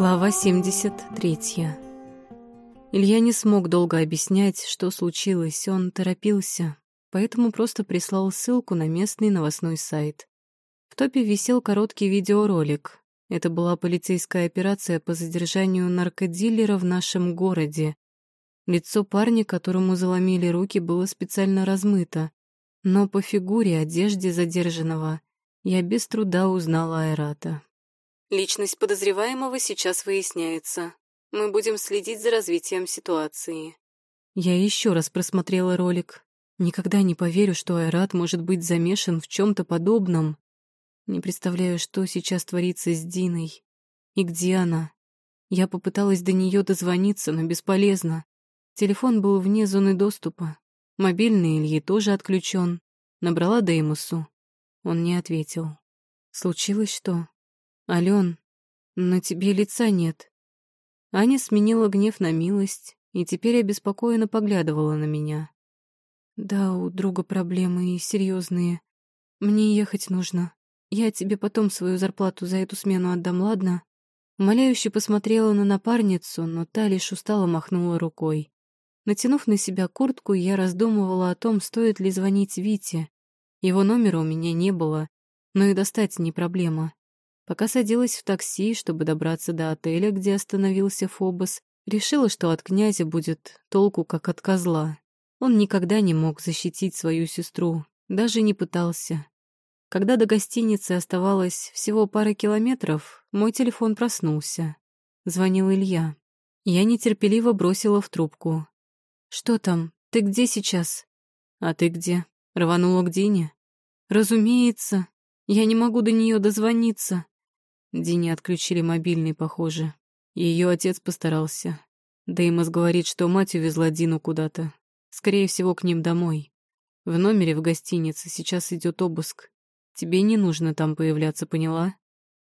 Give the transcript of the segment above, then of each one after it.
Глава 73. Илья не смог долго объяснять, что случилось, он торопился, поэтому просто прислал ссылку на местный новостной сайт. В топе висел короткий видеоролик. Это была полицейская операция по задержанию наркодилера в нашем городе. Лицо парня, которому заломили руки, было специально размыто, но по фигуре, одежде задержанного я без труда узнала Айрата. Личность подозреваемого сейчас выясняется. Мы будем следить за развитием ситуации. Я еще раз просмотрела ролик. Никогда не поверю, что Айрат может быть замешан в чем-то подобном. Не представляю, что сейчас творится с Диной. И где она? Я попыталась до нее дозвониться, но бесполезно. Телефон был вне зоны доступа. Мобильный Ильи тоже отключен. Набрала Деймусу. Он не ответил. Случилось что? Ален, на тебе лица нет. Аня сменила гнев на милость и теперь обеспокоенно поглядывала на меня. Да, у друга проблемы и серьезные. Мне ехать нужно. Я тебе потом свою зарплату за эту смену отдам, ладно? Умоляюще посмотрела на напарницу, но та лишь устало махнула рукой. Натянув на себя куртку, я раздумывала о том, стоит ли звонить Вите. Его номера у меня не было, но и достать не проблема. Пока садилась в такси, чтобы добраться до отеля, где остановился Фобос, решила, что от князя будет толку, как от козла. Он никогда не мог защитить свою сестру, даже не пытался. Когда до гостиницы оставалось всего пара километров, мой телефон проснулся. Звонил Илья. Я нетерпеливо бросила в трубку. «Что там? Ты где сейчас?» «А ты где?» Рванула к Дине? Разумеется. Я не могу до нее дозвониться. Дине отключили мобильный, похоже. Ее отец постарался. Деймос говорит, что мать увезла Дину куда-то. Скорее всего, к ним домой. В номере в гостинице сейчас идет обыск. Тебе не нужно там появляться, поняла?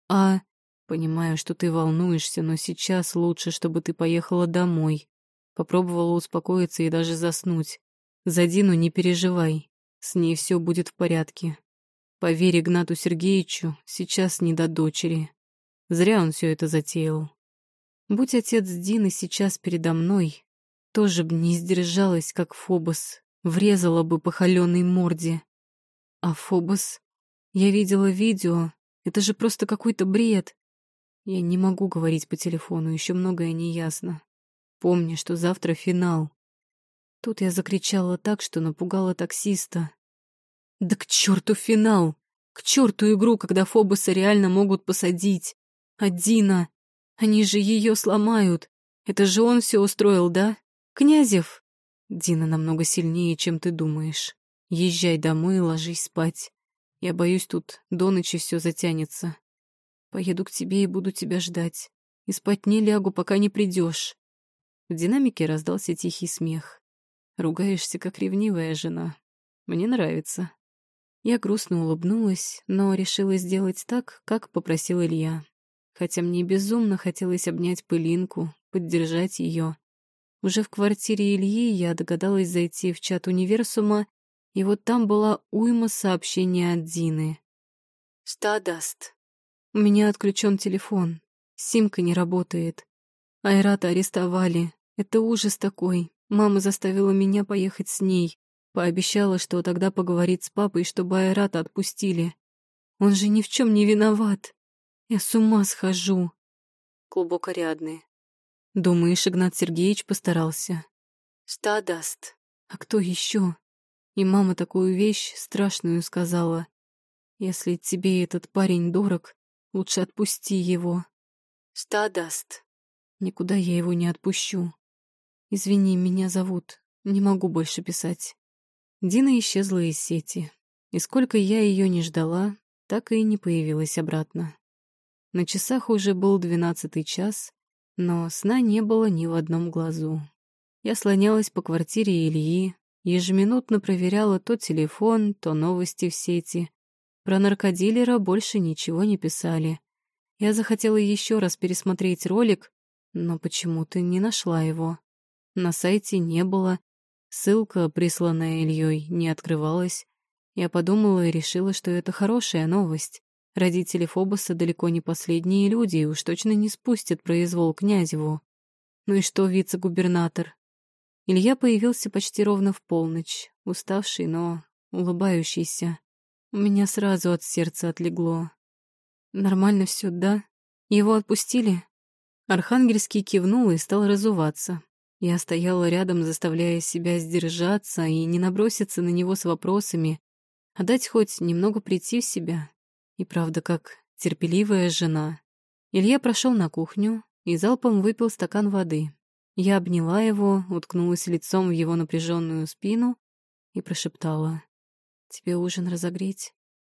А... Понимаю, что ты волнуешься, но сейчас лучше, чтобы ты поехала домой. Попробовала успокоиться и даже заснуть. За Дину не переживай. С ней все будет в порядке. Поверь Игнату Сергеевичу, сейчас не до дочери. Зря он все это затеял. Будь отец Дины сейчас передо мной, тоже бы не сдержалась, как Фобос, врезала бы по холеной морде. А Фобос? Я видела видео, это же просто какой-то бред. Я не могу говорить по телефону, еще многое не ясно. Помни, что завтра финал. Тут я закричала так, что напугала таксиста. Да к черту финал! К черту игру, когда Фобоса реально могут посадить. А Дина... Они же ее сломают. Это же он все устроил, да? Князев? Дина намного сильнее, чем ты думаешь. Езжай домой и ложись спать. Я боюсь, тут до ночи все затянется. Поеду к тебе и буду тебя ждать. И спать не лягу, пока не придешь. В динамике раздался тихий смех. Ругаешься, как ревнивая жена. Мне нравится. Я грустно улыбнулась, но решила сделать так, как попросил Илья. Хотя мне безумно хотелось обнять пылинку, поддержать ее. Уже в квартире Ильи я догадалась зайти в чат универсума, и вот там была уйма сообщений от Дины. «Стадаст. У меня отключен телефон. Симка не работает. Айрата арестовали. Это ужас такой. Мама заставила меня поехать с ней. Пообещала, что тогда поговорит с папой, чтобы Айрата отпустили. Он же ни в чем не виноват. Я с ума схожу. Клубок Ариадны. Думаешь, Игнат Сергеевич постарался? Стадаст. А кто еще? И мама такую вещь страшную сказала. Если тебе этот парень дорог, лучше отпусти его. Стадаст. Никуда я его не отпущу. Извини, меня зовут. Не могу больше писать. Дина исчезла из сети. И сколько я ее не ждала, так и не появилась обратно. На часах уже был двенадцатый час, но сна не было ни в одном глазу. Я слонялась по квартире Ильи, ежеминутно проверяла то телефон, то новости в сети. Про наркодилера больше ничего не писали. Я захотела еще раз пересмотреть ролик, но почему-то не нашла его. На сайте не было. Ссылка, присланная Ильей, не открывалась. Я подумала и решила, что это хорошая новость. Родители Фобоса далеко не последние люди и уж точно не спустят произвол князеву. Ну и что вице-губернатор? Илья появился почти ровно в полночь, уставший, но улыбающийся. У меня сразу от сердца отлегло. Нормально все, да? Его отпустили? Архангельский кивнул и стал разуваться. Я стояла рядом, заставляя себя сдержаться и не наброситься на него с вопросами, а дать хоть немного прийти в себя. И правда, как терпеливая жена. Илья прошел на кухню и залпом выпил стакан воды. Я обняла его, уткнулась лицом в его напряженную спину и прошептала. «Тебе ужин разогреть?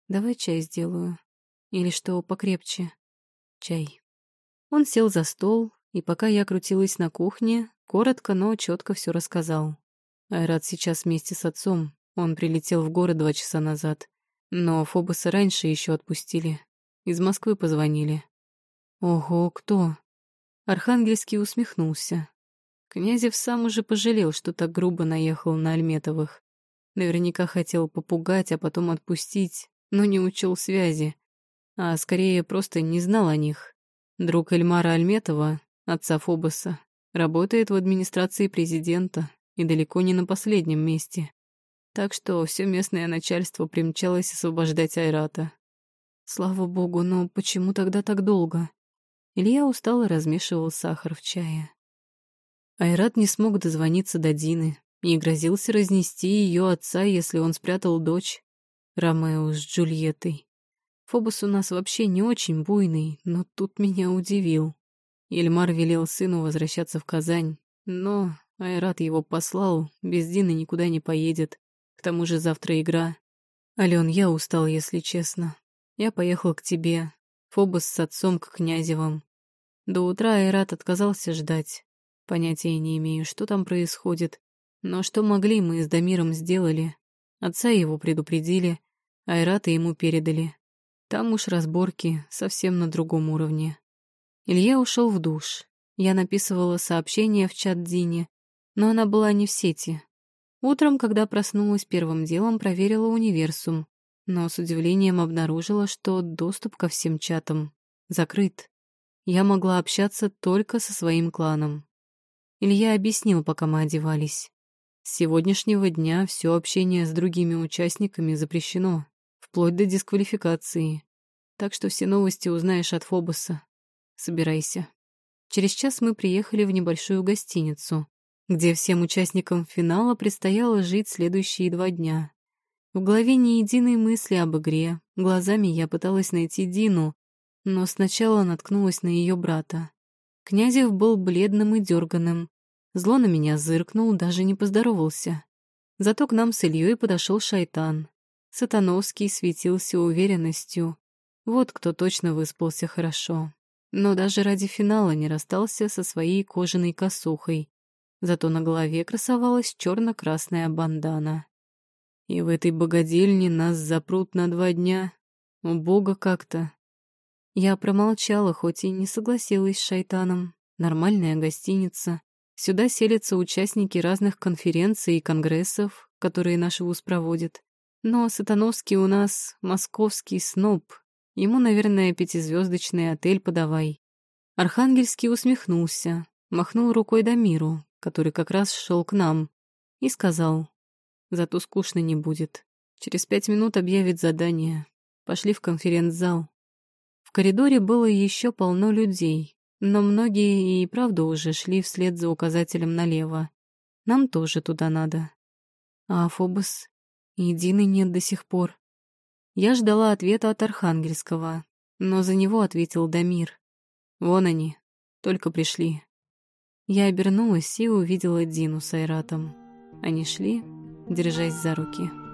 Давай чай сделаю. Или что покрепче? Чай». Он сел за стол, и пока я крутилась на кухне, коротко, но четко все рассказал. Айрат сейчас вместе с отцом. Он прилетел в город два часа назад. Но Фобоса раньше еще отпустили. Из Москвы позвонили. Ого, кто? Архангельский усмехнулся. Князев сам уже пожалел, что так грубо наехал на Альметовых. Наверняка хотел попугать, а потом отпустить, но не учел связи. А скорее просто не знал о них. Друг Эльмара Альметова, отца Фобоса, работает в администрации президента и далеко не на последнем месте. Так что все местное начальство примчалось освобождать Айрата. Слава богу, но почему тогда так долго? Илья устало размешивал сахар в чае. Айрат не смог дозвониться до Дины и грозился разнести ее отца, если он спрятал дочь, Ромео с Джульеттой. Фобос у нас вообще не очень буйный, но тут меня удивил. Ильмар велел сыну возвращаться в Казань, но Айрат его послал, без Дины никуда не поедет. К тому же завтра игра. Ален, я устал, если честно. Я поехал к тебе. Фобос с отцом к Князевым. До утра Айрат отказался ждать. Понятия не имею, что там происходит. Но что могли, мы с Дамиром сделали. Отца его предупредили, Айрата ему передали. Там уж разборки совсем на другом уровне. Илья ушел в душ. Я написывала сообщение в чат Дине, но она была не в сети. Утром, когда проснулась первым делом, проверила универсум, но с удивлением обнаружила, что доступ ко всем чатам закрыт. Я могла общаться только со своим кланом. Илья объяснил, пока мы одевались. С сегодняшнего дня все общение с другими участниками запрещено вплоть до дисквалификации. Так что все новости узнаешь от Фобоса. Собирайся. Через час мы приехали в небольшую гостиницу, где всем участникам финала предстояло жить следующие два дня. В голове ни единой мысли об игре. Глазами я пыталась найти Дину, но сначала наткнулась на ее брата. Князев был бледным и дерганым. Зло на меня зыркнул, даже не поздоровался. Зато к нам с Ильей подошел шайтан. Сатановский светился уверенностью. Вот кто точно выспался хорошо. Но даже ради финала не расстался со своей кожаной косухой. Зато на голове красовалась черно-красная бандана. И в этой богадельне нас запрут на два дня. Бога как-то. Я промолчала, хоть и не согласилась с шайтаном. Нормальная гостиница. Сюда селятся участники разных конференций и конгрессов, которые наш вуз проводит. Но Сатановский у нас московский сноб. Ему, наверное, пятизвездочный отель подавай. Архангельский усмехнулся, махнул рукой Дамиру, который как раз шел к нам, и сказал, «Зато скучно не будет. Через пять минут объявит задание. Пошли в конференц-зал». В коридоре было еще полно людей, но многие и правда уже шли вслед за указателем налево. Нам тоже туда надо. А Фобос и Дины нет до сих пор. Я ждала ответа от Архангельского, но за него ответил Дамир. Вон они, только пришли. Я обернулась и увидела Дину с Айратом. Они шли, держась за руки.